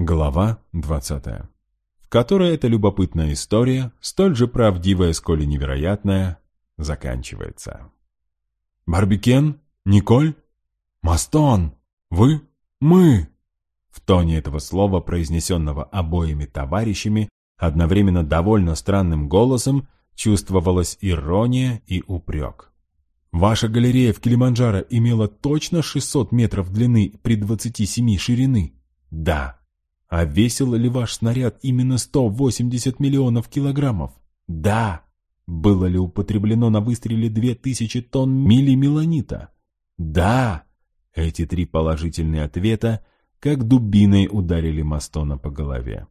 Глава 20. В которой эта любопытная история, столь же правдивая, сколь и невероятная, заканчивается. «Барбикен? Николь? Мастон? Вы? Мы?» В тоне этого слова, произнесенного обоими товарищами, одновременно довольно странным голосом, чувствовалась ирония и упрек. «Ваша галерея в Килиманджаро имела точно 600 метров длины при 27 ширины?» «Да», а весил ли ваш снаряд именно 180 миллионов килограммов? Да. Было ли употреблено на выстреле 2000 тонн милимеланита? Да. Эти три положительные ответа как дубиной ударили Мастона по голове.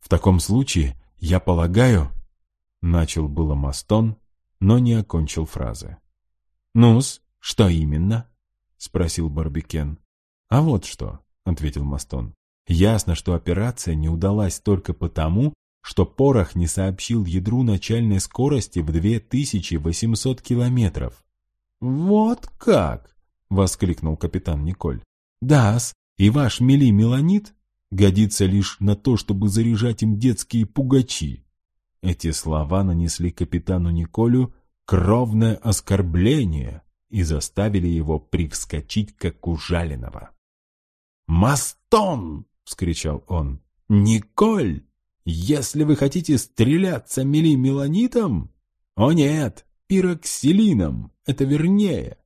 В таком случае, я полагаю... Начал было Мастон, но не окончил фразы. «Ну-с, что именно?» — спросил Барбикен. «А вот что», — ответил Мастон. Ясно, что операция не удалась только потому, что порох не сообщил ядру начальной скорости в 2800 километров. «Вот как!» — воскликнул капитан Николь. «Да-с, и ваш мели-меланит годится лишь на то, чтобы заряжать им детские пугачи». Эти слова нанесли капитану Николю кровное оскорбление и заставили его привскочить, как ужаленного. «Мастон!» — вскричал он. «Николь, если вы хотите стреляться меланитом, О нет, пироксилином, это вернее!»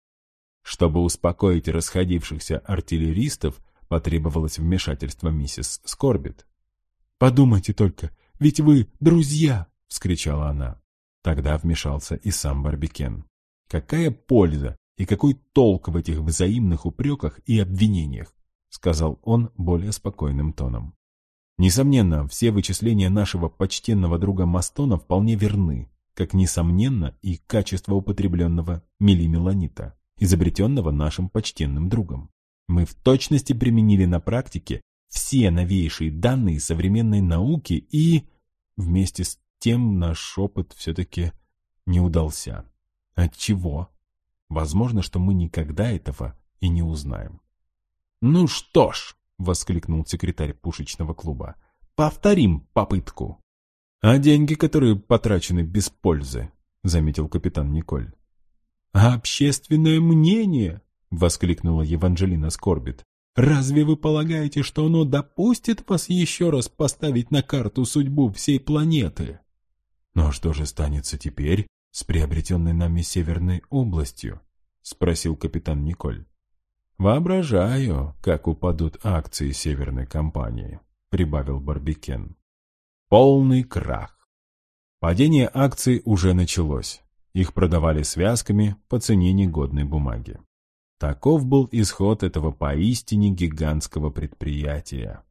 Чтобы успокоить расходившихся артиллеристов, потребовалось вмешательство миссис Скорбит. «Подумайте только, ведь вы друзья!» — вскричала она. Тогда вмешался и сам Барбикен. «Какая польза и какой толк в этих взаимных упреках и обвинениях? Сказал он более спокойным тоном. Несомненно, все вычисления нашего почтенного друга Мастона вполне верны, как несомненно и качество употребленного мелимеланита, изобретенного нашим почтенным другом. Мы в точности применили на практике все новейшие данные современной науки и, вместе с тем, наш опыт все-таки не удался. Отчего? Возможно, что мы никогда этого и не узнаем. «Ну что ж», — воскликнул секретарь пушечного клуба, — «повторим попытку». «А деньги, которые потрачены без пользы», — заметил капитан Николь. «А общественное мнение?» — воскликнула Еванжелина Скорбит. «Разве вы полагаете, что оно допустит вас еще раз поставить на карту судьбу всей планеты?» «Но что же станется теперь с приобретенной нами Северной областью?» — спросил капитан Николь. «Воображаю, как упадут акции северной компании», — прибавил Барбикен. Полный крах. Падение акций уже началось. Их продавали связками по цене негодной бумаги. Таков был исход этого поистине гигантского предприятия.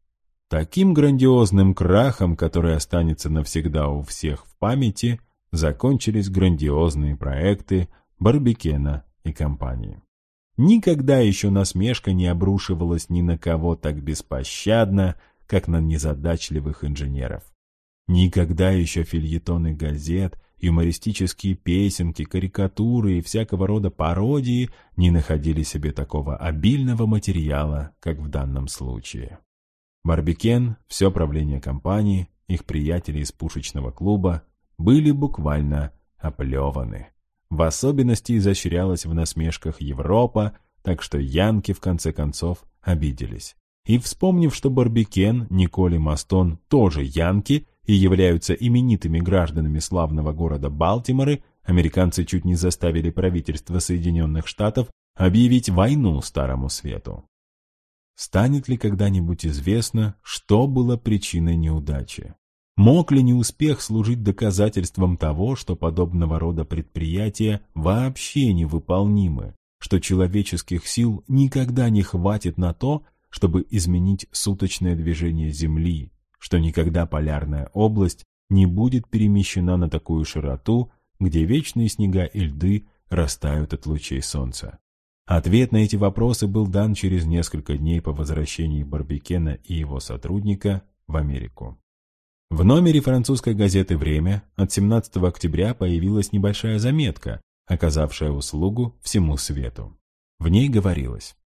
Таким грандиозным крахом, который останется навсегда у всех в памяти, закончились грандиозные проекты Барбикена и компании. Никогда еще насмешка не обрушивалась ни на кого так беспощадно, как на незадачливых инженеров. Никогда еще фильетоны газет, юмористические песенки, карикатуры и всякого рода пародии не находили себе такого обильного материала, как в данном случае. Барбикен, все правление компании, их приятели из пушечного клуба были буквально оплеваны. В особенности изощрялась в насмешках Европа, так что янки в конце концов обиделись. И вспомнив, что Барбикен, Николь и Мастон тоже янки и являются именитыми гражданами славного города Балтиморы, американцы чуть не заставили правительство Соединенных Штатов объявить войну Старому Свету. Станет ли когда-нибудь известно, что было причиной неудачи? Мог ли неуспех служить доказательством того, что подобного рода предприятия вообще невыполнимы, что человеческих сил никогда не хватит на то, чтобы изменить суточное движение Земли, что никогда полярная область не будет перемещена на такую широту, где вечные снега и льды растают от лучей солнца. Ответ на эти вопросы был дан через несколько дней по возвращении Барбекена и его сотрудника в Америку. В номере французской газеты «Время» от 17 октября появилась небольшая заметка, оказавшая услугу всему свету. В ней говорилось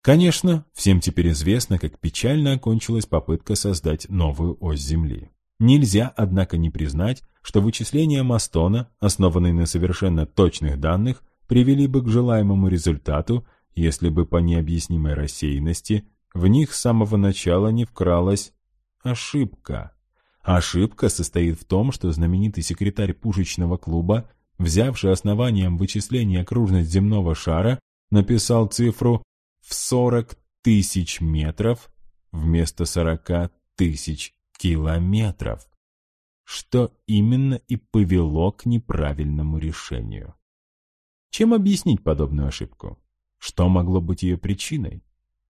Конечно, всем теперь известно, как печально окончилась попытка создать новую ось Земли. Нельзя, однако, не признать, что вычисления Мастона, основанные на совершенно точных данных, привели бы к желаемому результату, если бы по необъяснимой рассеянности в них с самого начала не вкралась ошибка. Ошибка состоит в том, что знаменитый секретарь пушечного клуба, взявший основанием вычисления окружность земного шара, написал цифру в 40 тысяч метров вместо 40 тысяч километров, что именно и повело к неправильному решению. Чем объяснить подобную ошибку? Что могло быть ее причиной?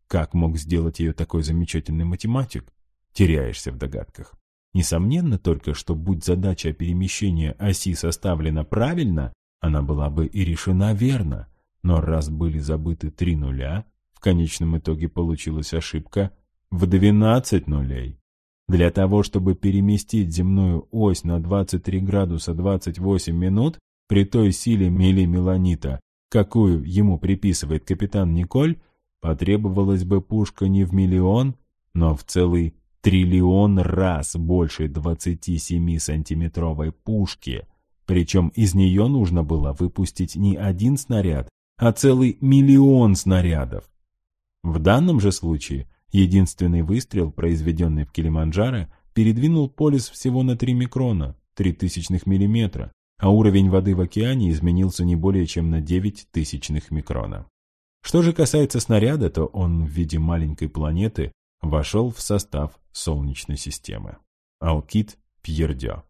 Как мог сделать ее такой замечательный математик? Теряешься в догадках. Несомненно только, что будь задача перемещения оси составлена правильно, она была бы и решена верно. Но раз были забыты три нуля, конечном итоге получилась ошибка в 12 нулей. Для того, чтобы переместить земную ось на 23 градуса 28 минут при той силе мелимеланита, какую ему приписывает капитан Николь, потребовалась бы пушка не в миллион, но в целый триллион раз больше 27-сантиметровой пушки, причем из нее нужно было выпустить не один снаряд, а целый миллион снарядов. В данном же случае единственный выстрел, произведенный в Килиманджаро, передвинул полис всего на 3 микрона, 3 тысячных миллиметра, а уровень воды в океане изменился не более чем на 9 тысячных микрона. Что же касается снаряда, то он в виде маленькой планеты вошел в состав Солнечной системы. Алкит Пьердё.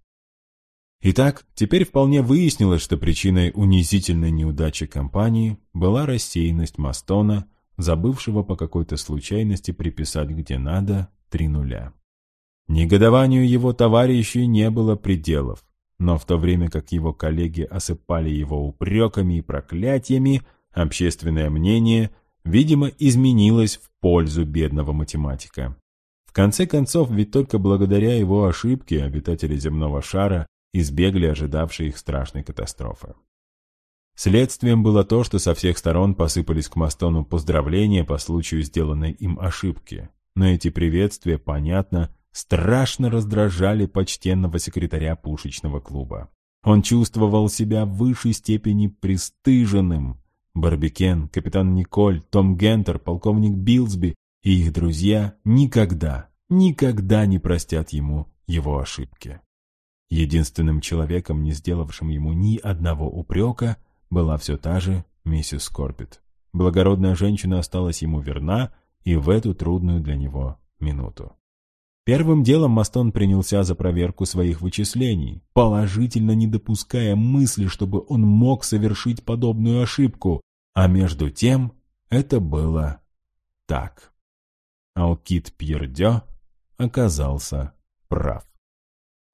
Итак, теперь вполне выяснилось, что причиной унизительной неудачи компании была рассеянность Мастона забывшего по какой-то случайности приписать где надо три нуля. Негодованию его товарищей не было пределов, но в то время как его коллеги осыпали его упреками и проклятиями, общественное мнение, видимо, изменилось в пользу бедного математика. В конце концов, ведь только благодаря его ошибке обитатели земного шара избегли ожидавшей их страшной катастрофы. Следствием было то, что со всех сторон посыпались к Мастону поздравления по случаю сделанной им ошибки. Но эти приветствия, понятно, страшно раздражали почтенного секретаря пушечного клуба. Он чувствовал себя в высшей степени пристыженным. Барбикен, капитан Николь, Том Гентер, полковник Билсби и их друзья никогда, никогда не простят ему его ошибки. Единственным человеком, не сделавшим ему ни одного упрека, была все та же миссис Корбит. Благородная женщина осталась ему верна и в эту трудную для него минуту. Первым делом Мастон принялся за проверку своих вычислений, положительно не допуская мысли, чтобы он мог совершить подобную ошибку, а между тем это было так. Алкит Пьердё оказался прав.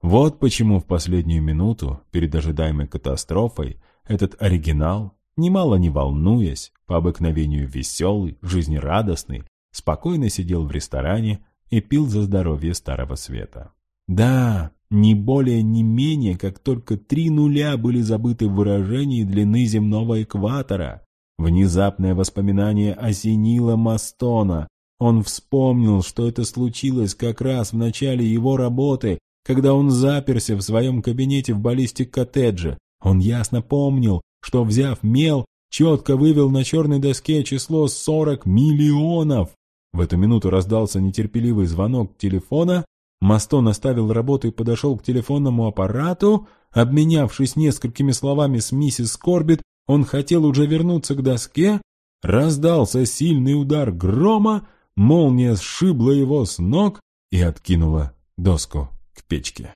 Вот почему в последнюю минуту, перед ожидаемой катастрофой, этот оригинал, немало не волнуясь, по обыкновению веселый, жизнерадостный, спокойно сидел в ресторане и пил за здоровье Старого Света. Да, не более не менее, как только три нуля были забыты в выражении длины земного экватора. Внезапное воспоминание осенило Мастона. Он вспомнил, что это случилось как раз в начале его работы, когда он заперся в своем кабинете в баллистик-коттедже, он ясно помнил, что, взяв мел, четко вывел на черной доске число 40 миллионов. В эту минуту раздался нетерпеливый звонок телефона. Мастон оставил работу и подошел к телефонному аппарату. Обменявшись несколькими словами с миссис Корбит, он хотел уже вернуться к доске. Раздался сильный удар грома, молния сшибла его с ног и откинула доску к печке.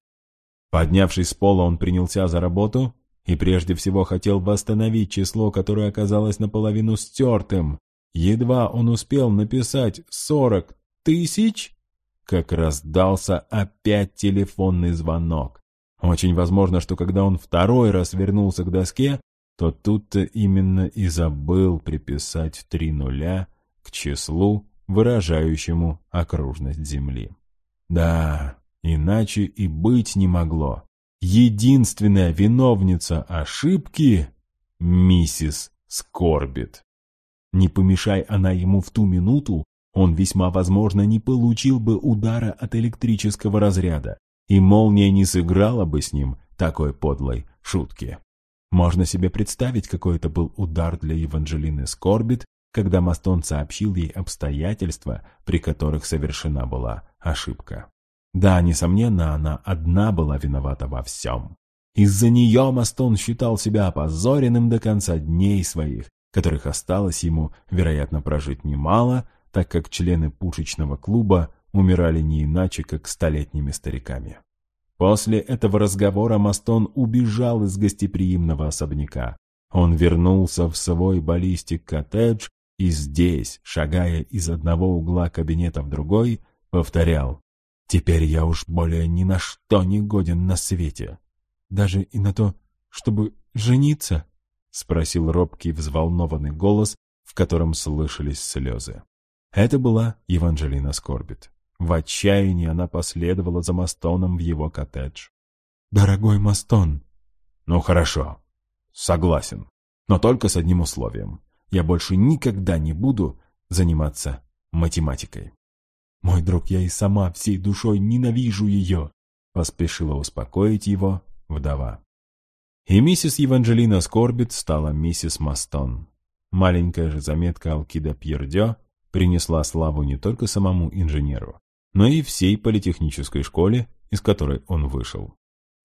Поднявшись с пола, он принялся за работу и прежде всего хотел восстановить число, которое оказалось наполовину стертым. Едва он успел написать «сорок тысяч», как раздался опять телефонный звонок. Очень возможно, что когда он второй раз вернулся к доске, то тут-то именно и забыл приписать три нуля к числу, выражающему окружность Земли. Да, иначе и быть не могло единственная виновница ошибки — миссис Скорбит. Не помешай она ему в ту минуту, он весьма возможно не получил бы удара от электрического разряда, и молния не сыграла бы с ним такой подлой шутки. Можно себе представить, какой это был удар для Еванжелины Скорбит, когда Мастон сообщил ей обстоятельства, при которых совершена была ошибка. Да, несомненно, она одна была виновата во всем. Из-за нее Мастон считал себя опозоренным до конца дней своих, которых осталось ему, вероятно, прожить немало, так как члены пушечного клуба умирали не иначе, как столетними стариками. После этого разговора Мастон убежал из гостеприимного особняка. Он вернулся в свой баллистик-коттедж и здесь, шагая из одного угла кабинета в другой, повторял «Теперь я уж более ни на что не годен на свете». «Даже и на то, чтобы жениться?» — спросил робкий взволнованный голос, в котором слышались слезы. Это была Еванжелина Скорбит. В отчаянии она последовала за Мастоном в его коттедж. «Дорогой Мастон!» «Ну хорошо, согласен, но только с одним условием. Я больше никогда не буду заниматься математикой». «Мой друг, я и сама всей душой ненавижу ее!» поспешила успокоить его вдова. И миссис Еванжелина Скорбит стала миссис Мастон. Маленькая же заметка Алкида Пьердё принесла славу не только самому инженеру, но и всей политехнической школе, из которой он вышел.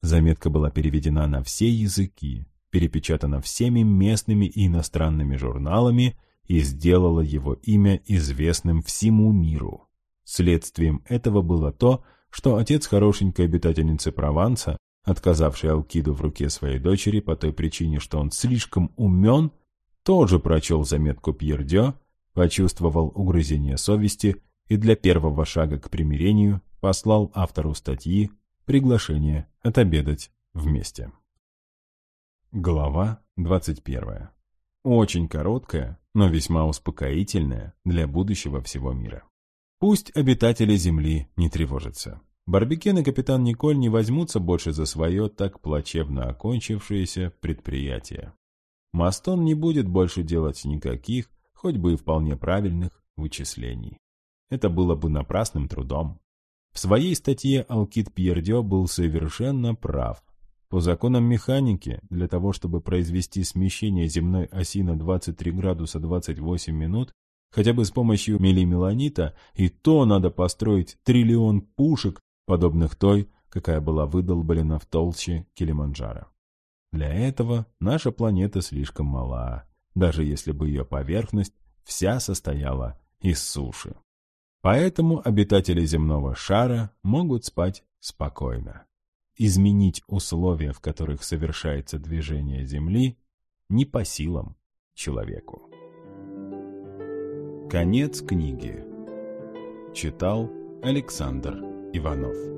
Заметка была переведена на все языки, перепечатана всеми местными и иностранными журналами и сделала его имя известным всему миру. Следствием этого было то, что отец хорошенькой обитательницы Прованса, отказавший Алкиду в руке своей дочери по той причине, что он слишком умен, тоже прочел заметку Пьердё, почувствовал угрызение совести и для первого шага к примирению послал автору статьи приглашение отобедать вместе. Глава 21. Очень короткая, но весьма успокоительная для будущего всего мира. Пусть обитатели Земли не тревожатся. Барбекен и капитан Николь не возьмутся больше за свое так плачевно окончившееся предприятие. Мастон не будет больше делать никаких, хоть бы и вполне правильных, вычислений. Это было бы напрасным трудом. В своей статье Алкит Пьердё был совершенно прав. По законам механики, для того, чтобы произвести смещение земной оси на 23 градуса 28 минут, хотя бы с помощью мелимеланита, и то надо построить триллион пушек, подобных той, какая была выдолблена в толще Килиманджаро. Для этого наша планета слишком мала, даже если бы ее поверхность вся состояла из суши. Поэтому обитатели земного шара могут спать спокойно. Изменить условия, в которых совершается движение Земли, не по силам человеку. Конец книги. Читал Александр Иванов.